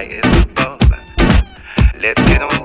is above. Let's get on.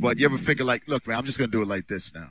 but you ever figure like, look, man, I'm just gonna do it like this now.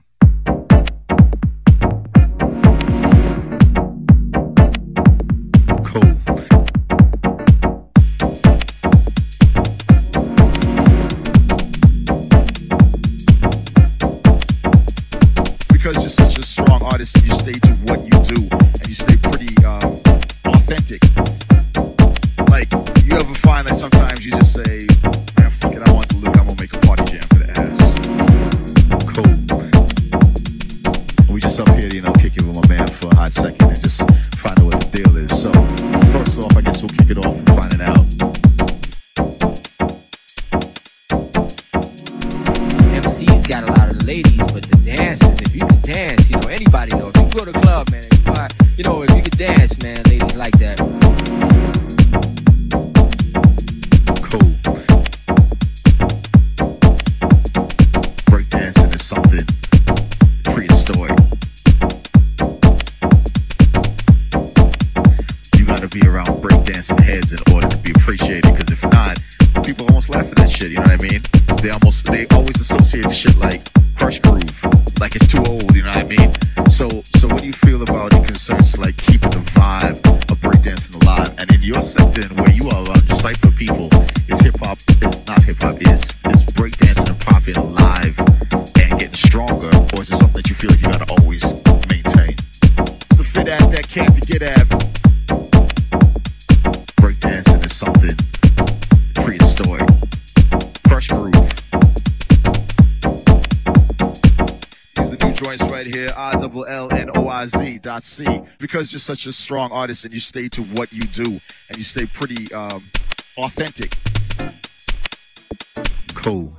because you're such a strong artist and you stay to what you do and you stay pretty um, authentic. Cool.